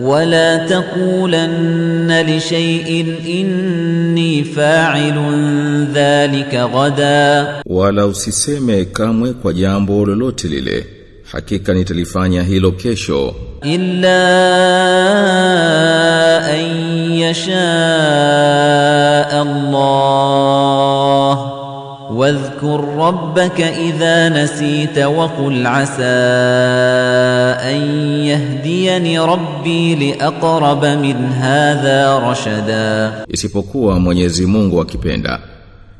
ولا تقولن لشيء إني فاعل ذلك غدا wala usiseme kamwe kwa jambo lolote lile hakika nitalifanya hilo kesho إلا أن يشاء الله واذكر ربك إذا نسيت وقل عسى أن يهديني ربي لأقرب من هذا رشدا isipokuwa Mwenyezi Mungu akipenda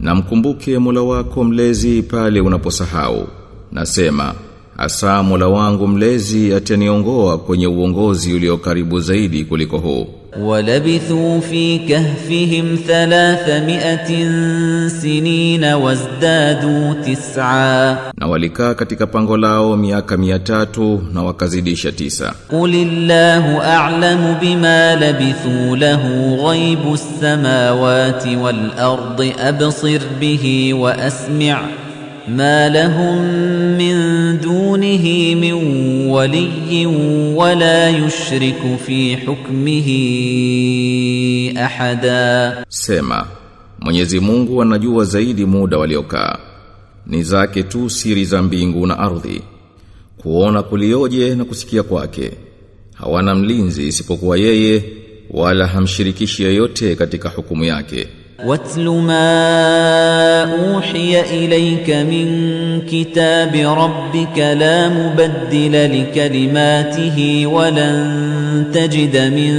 na mkumbuke Mola wako mlezi pale unaposahau nasema asa Mola wangu mlezi ataniongoa kwenye uongozi ulio karibu zaidi kuliko huu ولبثوا في كهفهم ثلاثمائة سنين وازدادوا تسعا. نوالكا كتك بانغولاو مياكا مياتاتو نوكزيديشة تيسا قل الله أعلم بما لبثوا له غيب السماوات والأرض أبصر به وأسمع ما لهم من دونه من ولي ولا يشرك في حكمه أحدا Sema, Mwenyezi Mungu anajua zaidi muda waliokaa. Ni zake tu siri za mbingu na ardhi. Kuona kulioje na kusikia kwake. Hawana mlinzi isipokuwa yeye wala hamshirikishi yeyote katika hukumu yake. واتل ما أوحي إليك من كتاب ربك لا مبدل لكلماته ولن تجد من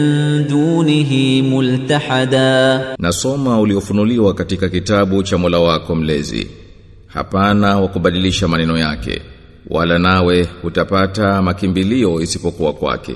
دونه ملتحدا Nasoma uliofunuliwa katika kitabu cha Mola wako mlezi. Hapana wa kubadilisha maneno yake. Wala nawe utapata makimbilio isipokuwa kwake.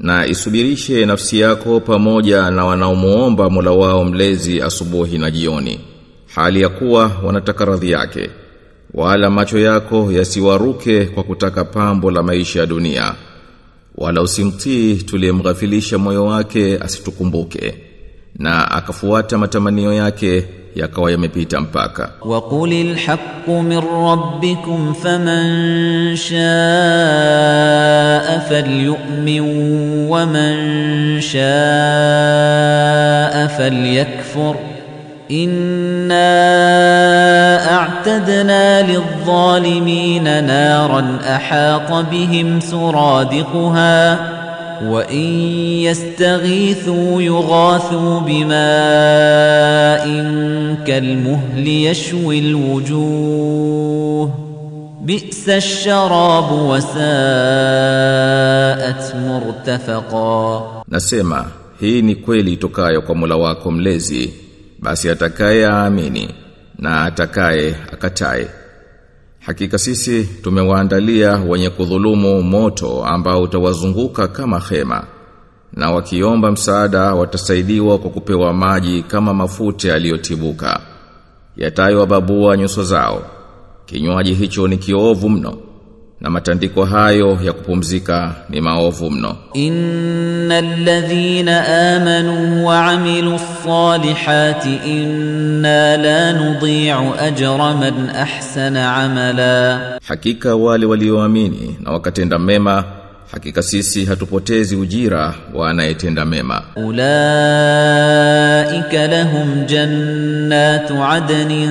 Na isubirishe nafsi yako pamoja na wanaomuomba Mola wao mlezi asubuhi na jioni. Hali ya kuwa wanataka radhi yake. Wala macho yako yasiwaruke kwa kutaka pambo la maisha ya dunia. Wala usimtii tuliyemghafilisha moyo wake asitukumbuke. Na akafuata matamanio yake yakawa yamepita mpaka waqulil haqqu min rabbikum faman shaa falyu'min waman shaa falyakfur inna a'tadna lidh-dhalimina naran ahata bihim suradiquha وإن يستغيثوا يغاثوا بماء كالمهل يشوي الوجوه بئس الشراب وساءت مرتفقا Nasema, hii ni kweli itokayo kwa Mola wako mlezi, basi atakaye aamini na atakaye akatae. Hakika sisi tumewaandalia wenye kudhulumu moto ambao utawazunguka kama hema. na wakiomba msaada watasaidiwa kwa kupewa maji kama mafuta yaliyotibuka yatayowababua nyuso zao. Kinywaji hicho ni kiovu mno na matandiko hayo ya kupumzika ni maovu mno. Innal ladhina amanu wa amilu salihati inna la nudhi'u ajra man ahsana amala. Hakika wale walioamini na wakatenda mema hakika sisi hatupotezi ujira wa anayetenda mema. أولئك لهم جنات عدن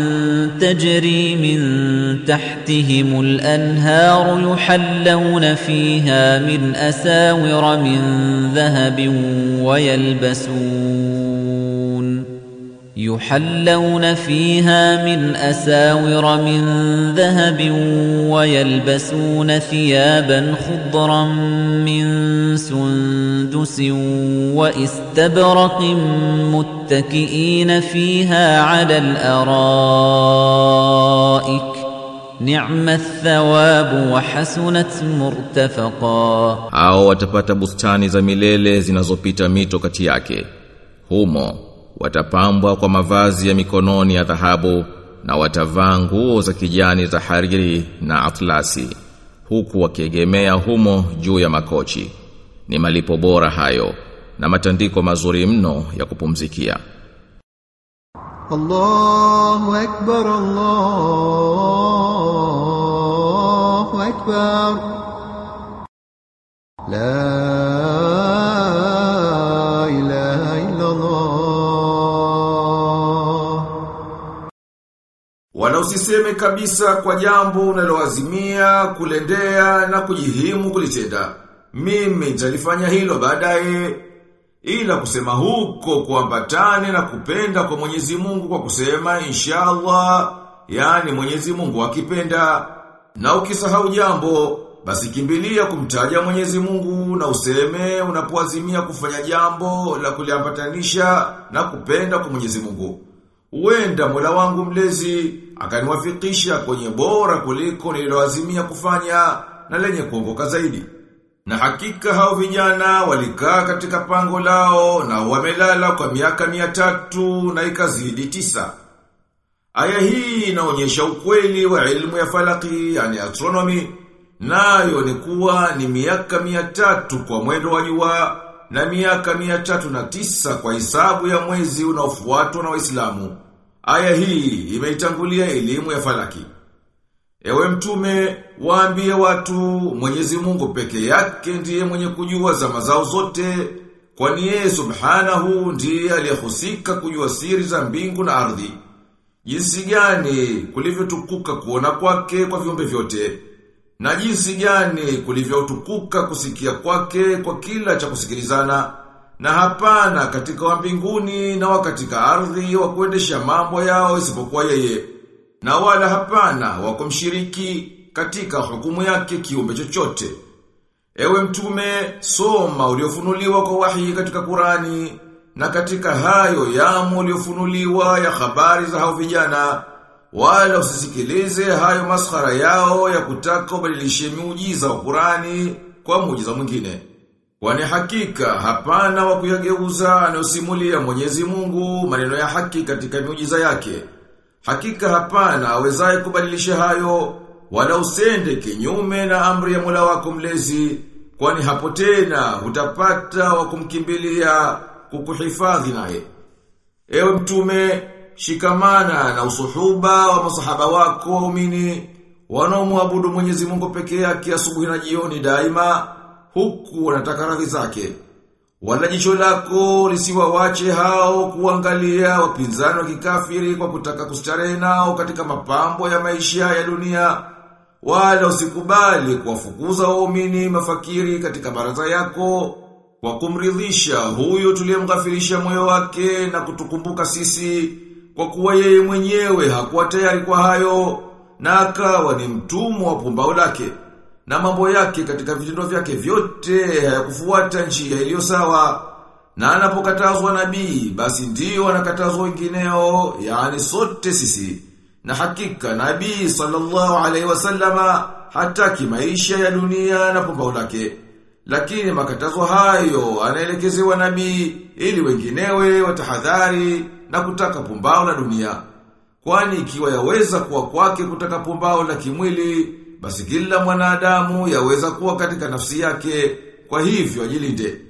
تجري من تحتهم الأنهار يحلون فيها من أساور من ذهب ويلبسون يحلون فيها من أساور من ذهب ويلبسون ثيابا خضرا من سندس واستبرق متكئين فيها على الأرائك. نعم الثواب وحسنت مرتفقا. Hao watapata bustani za milele zinazopita kati yake. Humo. watapambwa kwa mavazi ya mikononi ya dhahabu na watavaa nguo za kijani za hariri na atlasi huku wakiegemea humo juu ya makochi. Ni malipo bora hayo na matandiko mazuri mno ya kupumzikia. Allahu akbar Allahu akbar. La Wala usiseme kabisa kwa jambo unaloazimia kulendea na kujihimu kulitenda. Mimi nitalifanya hilo baadaye. Ila kusema huko kuambatane na kupenda kwa Mwenyezi Mungu kwa kusema inshallah, yani Mwenyezi Mungu akipenda. Na ukisahau jambo, basi kimbilia kumtaja Mwenyezi Mungu na useme unapoazimia kufanya jambo la kuliambatanisha na kupenda kwa Mwenyezi Mungu. Uenda mula wangu mlezi akaniwafikisha kwenye bora kuliko nililoazimia kufanya na lenye kuongoka zaidi. Na hakika hao vijana walikaa katika pango lao na wamelala kwa miaka mia tatu na ikazidi tisa. Aya hii inaonyesha ukweli wa ilmu ya falaki, yani astronomy, nayo ni kuwa ni miaka mia tatu kwa mwendo wa jua na miaka mia tatu na tisa kwa hisabu ya mwezi unaofuatwa na waislamu. Aya hii imeitangulia elimu ya falaki. Ewe mtume, waambie watu Mwenyezi Mungu peke yake ndiye mwenye kujua zama zao zote, kwani yeye subhanahu ndiye aliyehusika kujua siri za mbingu na ardhi. Jinsi gani kulivyotukuka kuona kwake kwa viumbe vyote, na jinsi gani kulivyotukuka kusikia kwake kwa kila cha kusikilizana, na hapana katika wa mbinguni na wa katika ardhi wa kuendesha mambo yao isipokuwa yeye na wala hapana wa kumshiriki katika hukumu yake kiumbe chochote. Ewe mtume, soma uliofunuliwa kwa wahi katika Kurani na katika hayo yamo uliofunuliwa ya habari za hao vijana, wala usisikilize hayo maskhara yao ya kutaka ubadilishe miujiza wa Qurani kwa muujiza mwingine. Kwani hakika hapana wa kuyageuza anayosimulia Mwenyezi Mungu maneno ya haki katika miujiza yake. Hakika hapana awezaye kubadilisha hayo wala usende kinyume na amri ya Mola wako mlezi kwani hapo tena utapata wa kumkimbilia kukuhifadhi naye. Ewe mtume shikamana na usuhuba wa masahaba wako waumini wanaomwabudu Mwenyezi Mungu peke yake asubuhi na jioni daima huku wanataka radhi zake. Wala jicho lako lisiwawache hao kuangalia wapinzani wa kikafiri kwa kutaka kustarehe nao katika mapambo ya maisha ya dunia. Wala usikubali kuwafukuza waumini mafakiri katika baraza yako kwa kumridhisha huyo tuliyemghafirisha moyo wake na kutukumbuka sisi kwa kuwa yeye mwenyewe hakuwa tayari kwa hayo na akawa ni mtumwa wa pumbao lake na mambo yake katika vitendo vyake vyote hayakufuata njia iliyo sawa. Na anapokatazwa nabii basi ndiyo anakatazwa wengineo yani sote sisi. Na hakika nabii sallallahu alaihi wasallama hataki maisha ya dunia na pumbao lake. Lakini makatazo hayo anaelekezewa nabii ili wenginewe watahadhari na kutaka pumbao la dunia kwani ikiwa yaweza kuwa kwake kutaka pumbao la kimwili basi kila mwanadamu yaweza kuwa katika nafsi yake, kwa hivyo ajilinde.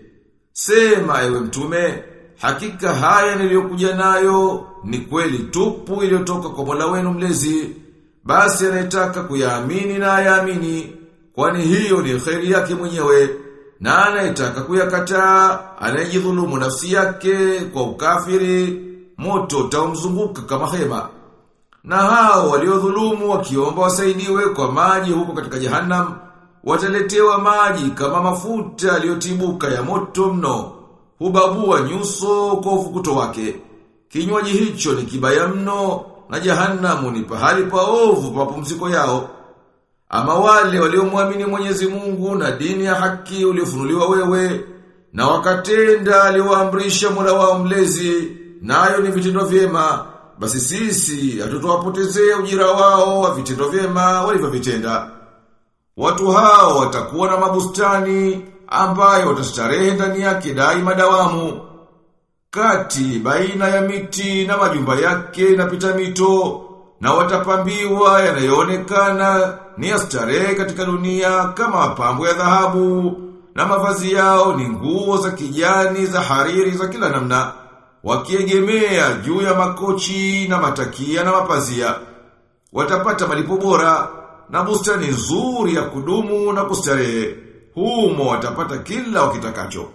Sema ewe mtume, hakika haya niliyokuja nayo ni kweli tupu iliyotoka kwa Mola wenu mlezi. Basi anayetaka kuyaamini na ayaamini, kwani hiyo ni kheri yake mwenyewe. Na anayetaka kuyakataa, anayejidhulumu nafsi yake kwa ukafiri, moto utaumzunguka kama hema. Na hao waliodhulumu wakiomba wasaidiwe kwa maji huko katika jehanamu wataletewa maji kama mafuta yaliyotibuka ya moto mno, hubabua nyuso kwa ufukuto wake. Kinywaji hicho ni kibaya mno, na jehanamu ni pahali paovu pa pumziko yao. Ama wale waliomwamini Mwenyezi Mungu na dini ya haki uliofunuliwa wewe, na wakatenda aliwaamrisha Mola wao mlezi, nayo ni vitendo vyema basi sisi hatutowapotezea ujira wao wa vitendo vyema walivyovitenda. Watu hao watakuwa na mabustani ambayo watastarehe ndani yake daima dawamu. Kati baina ya miti na majumba yake inapita mito na watapambiwa yanayoonekana ni ya starehe katika dunia kama mapambo ya dhahabu na mavazi yao ni nguo za kijani za hariri za kila namna wakiegemea juu ya makochi na matakia na mapazia watapata malipo bora na bustani nzuri ya kudumu na kustarehe. Humo watapata kila wakitakacho